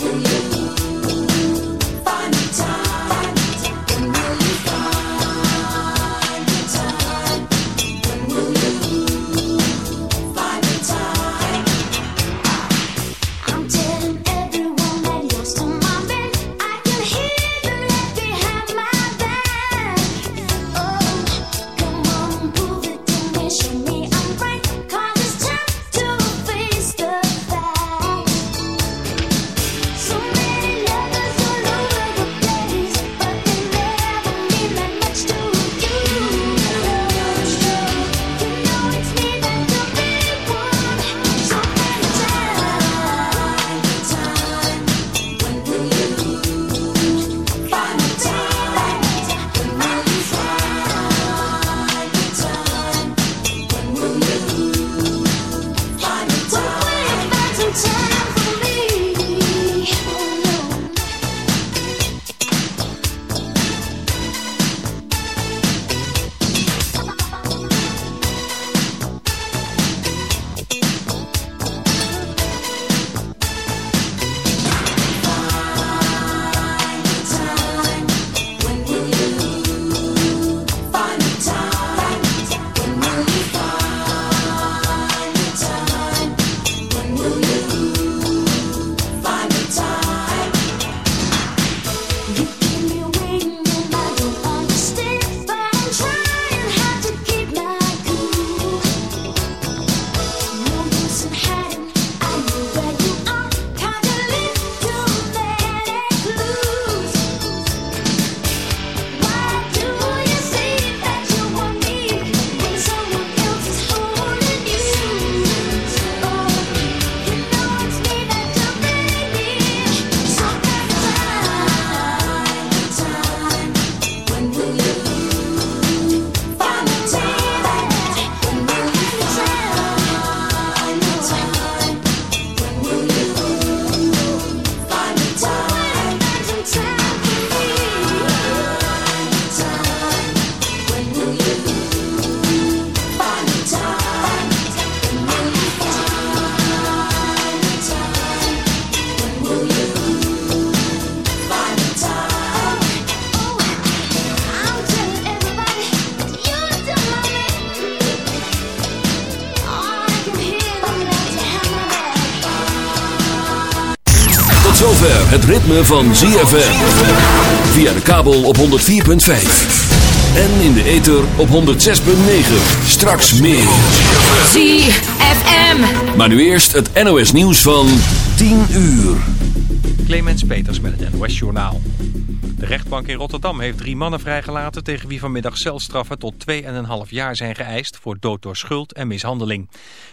you. Van ZFM. Via de kabel op 104.5. En in de ether op 106.9. Straks meer. ZFM. Maar nu eerst het NOS nieuws van 10 uur. Clemens Peters met het NOS Journaal. De rechtbank in Rotterdam heeft drie mannen vrijgelaten... tegen wie vanmiddag celstraffen tot 2,5 jaar zijn geëist... voor dood door schuld en mishandeling.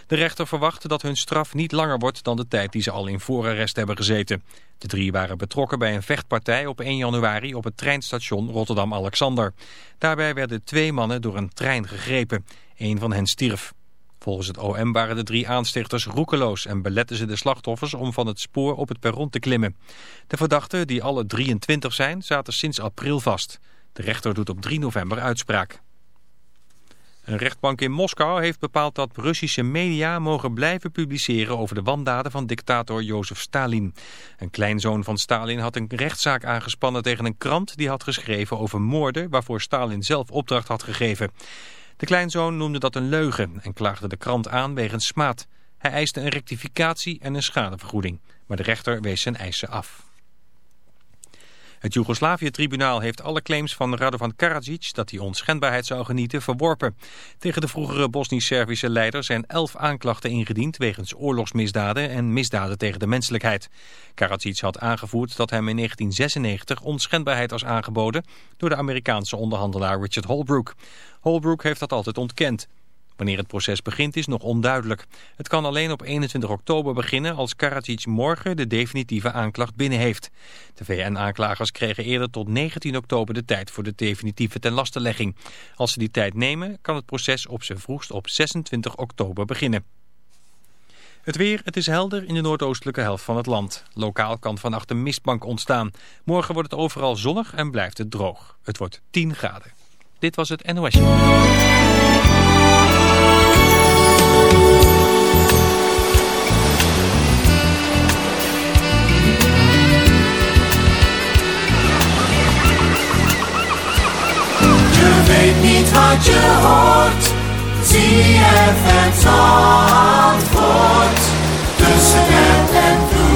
De rechter verwacht dat hun straf niet langer wordt... dan de tijd die ze al in voorarrest hebben gezeten. De drie waren betrokken bij een vechtpartij op 1 januari... op het treinstation Rotterdam-Alexander. Daarbij werden twee mannen door een trein gegrepen. Een van hen stierf. Volgens het OM waren de drie aanstichters roekeloos en beletten ze de slachtoffers om van het spoor op het perron te klimmen. De verdachten, die alle 23 zijn, zaten sinds april vast. De rechter doet op 3 november uitspraak. Een rechtbank in Moskou heeft bepaald dat Russische media mogen blijven publiceren over de wandaden van dictator Jozef Stalin. Een kleinzoon van Stalin had een rechtszaak aangespannen tegen een krant die had geschreven over moorden waarvoor Stalin zelf opdracht had gegeven. De kleinzoon noemde dat een leugen en klaagde de krant aan wegens smaad. Hij eiste een rectificatie en een schadevergoeding, maar de rechter wees zijn eisen af. Het Joegoslavië-tribunaal heeft alle claims van Radovan Karadzic dat hij onschendbaarheid zou genieten verworpen. Tegen de vroegere Bosnisch-Servische leider zijn elf aanklachten ingediend wegens oorlogsmisdaden en misdaden tegen de menselijkheid. Karadzic had aangevoerd dat hem in 1996 onschendbaarheid was aangeboden door de Amerikaanse onderhandelaar Richard Holbrooke. Holbrooke heeft dat altijd ontkend. Wanneer het proces begint is nog onduidelijk. Het kan alleen op 21 oktober beginnen als Karadzic morgen de definitieve aanklacht binnen heeft. De VN-aanklagers kregen eerder tot 19 oktober de tijd voor de definitieve tenlastelegging. Als ze die tijd nemen kan het proces op zijn vroegst op 26 oktober beginnen. Het weer, het is helder in de noordoostelijke helft van het land. Lokaal kan vannacht een mistbank ontstaan. Morgen wordt het overal zonnig en blijft het droog. Het wordt 10 graden. Dit was het NOS. Je weet niet wat je hoort. ZFM Zandvoort. Tussen het en vloed.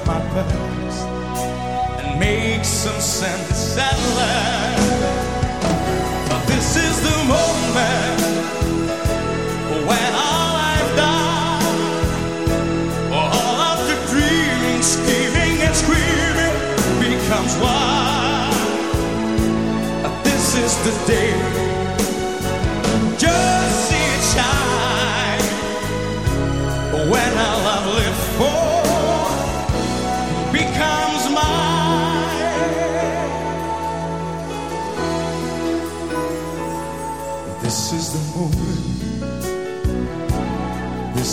my past and make some sense at last. But This is the moment when all I've done, all of the dreaming, and screaming becomes one. This is the day. Just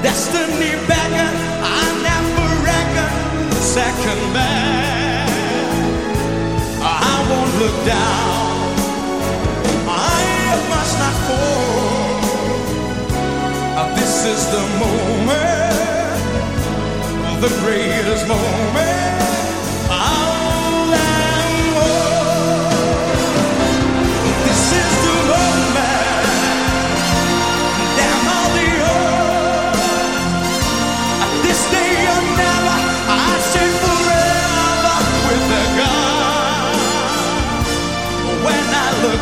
Destiny beckon, I never reckon second best. I won't look down, I must not fall. This is the moment, the greatest moment.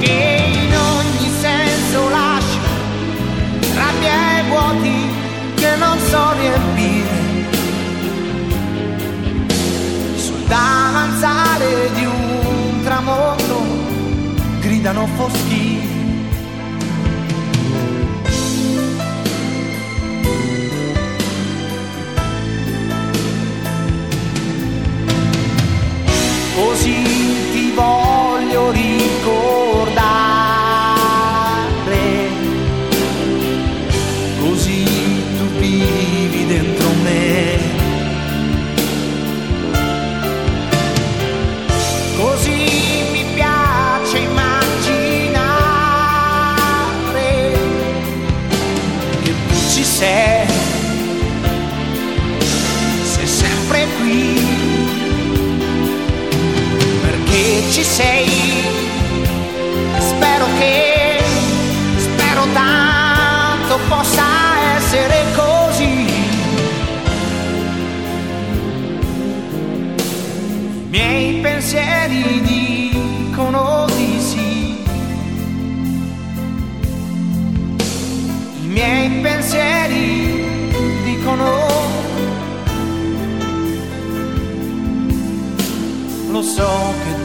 che in ogni senso lascia rabbia e vuoti che non so riempire. Sul davanzale di un tramonto gridano foschi. Così ti voglio ricordare. ci sei. Spero che, spero tanto possa essere così. Miei pensieri dicono di sì. I miei pensieri dicono Lo so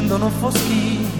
viajando no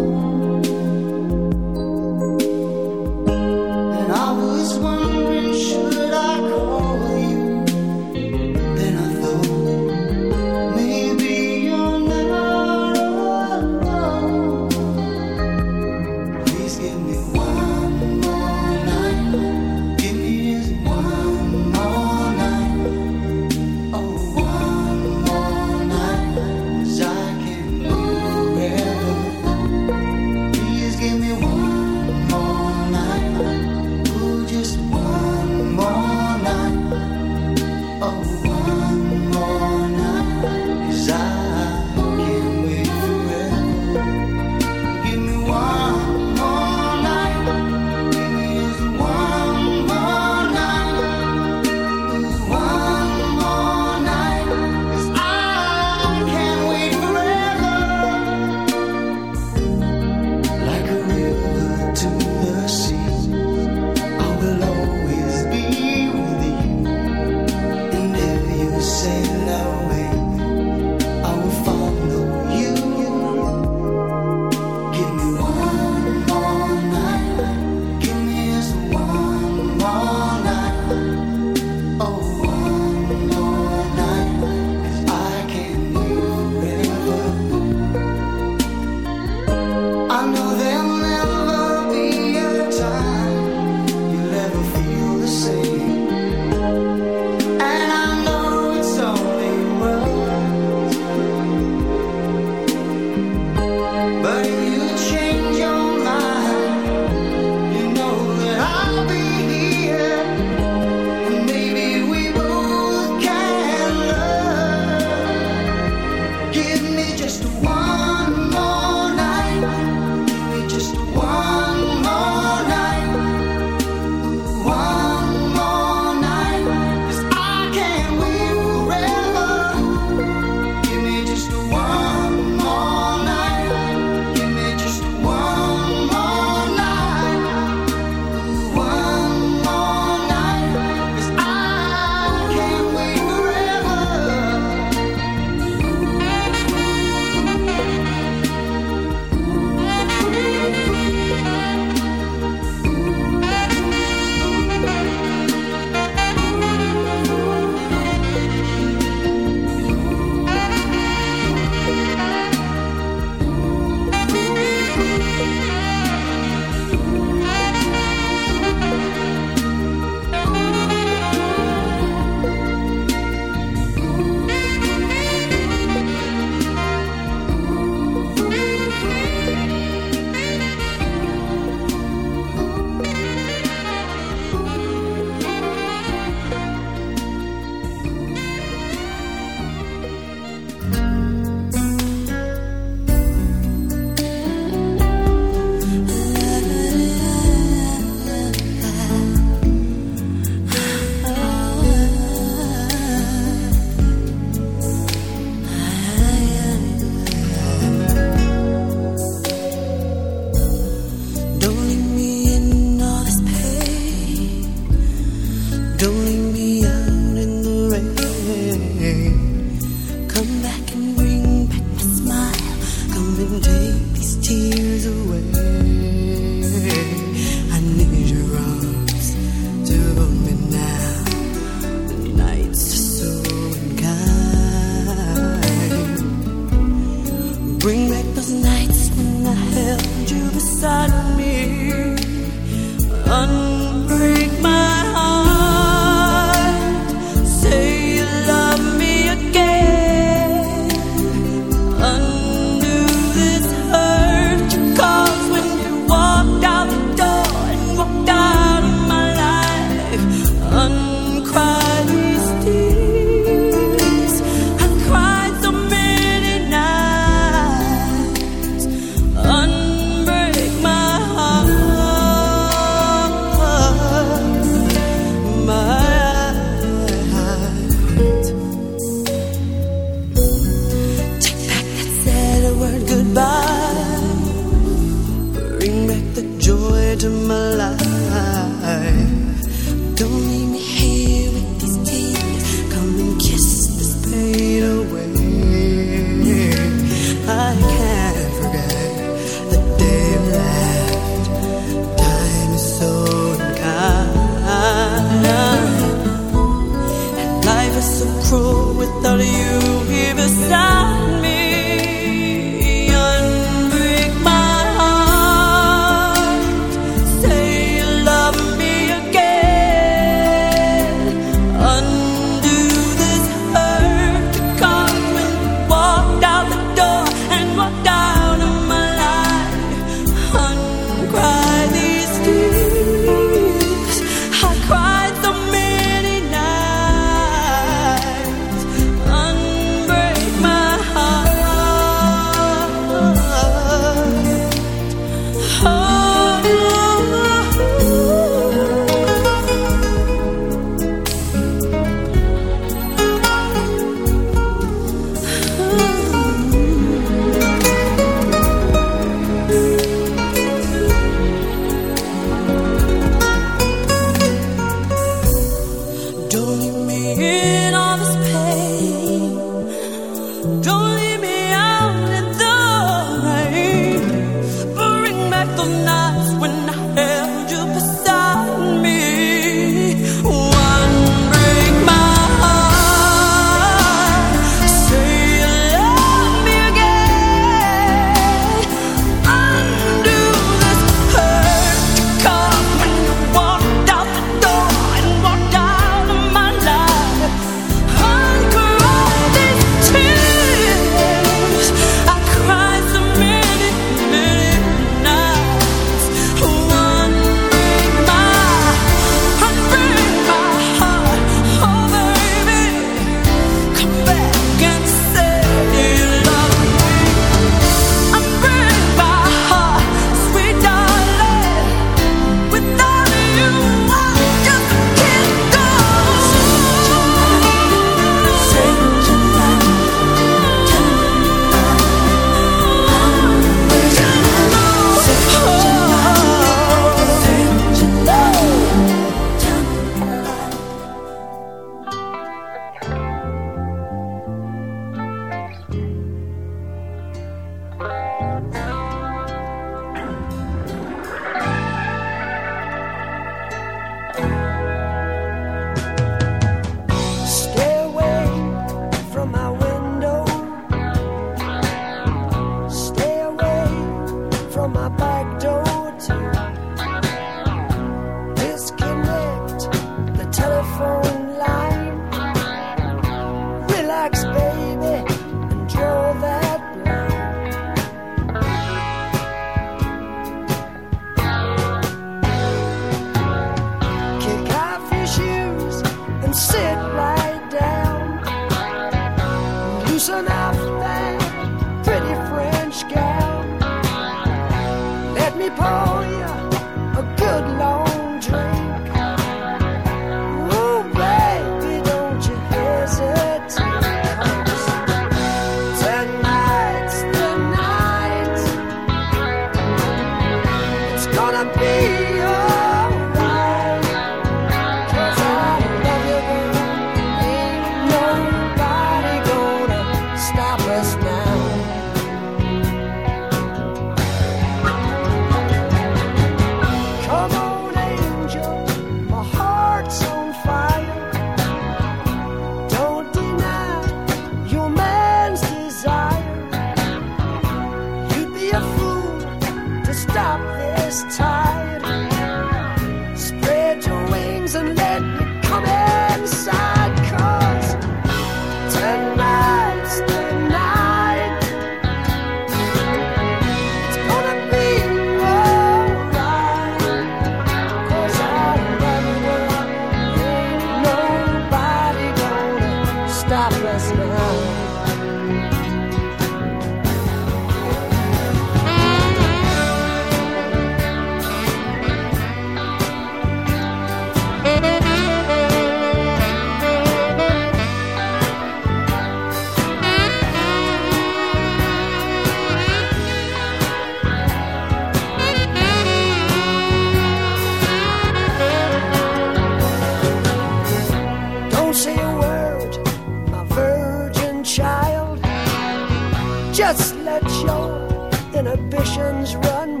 Just let your inhibitions run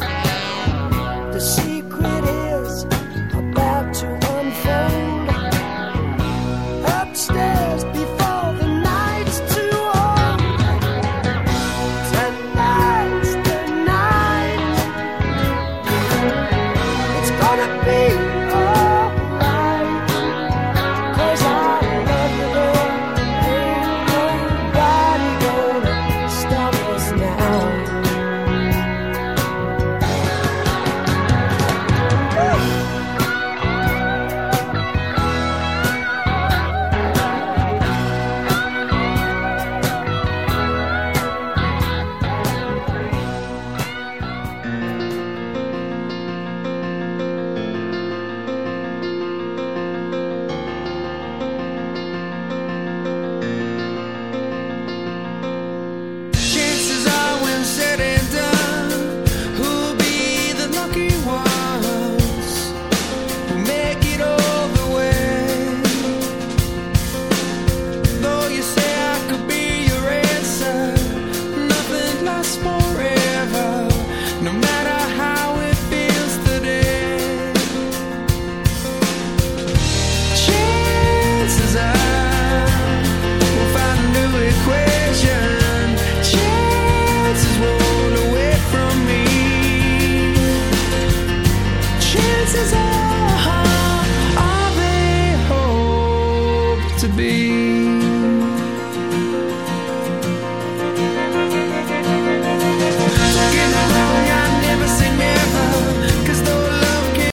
wild.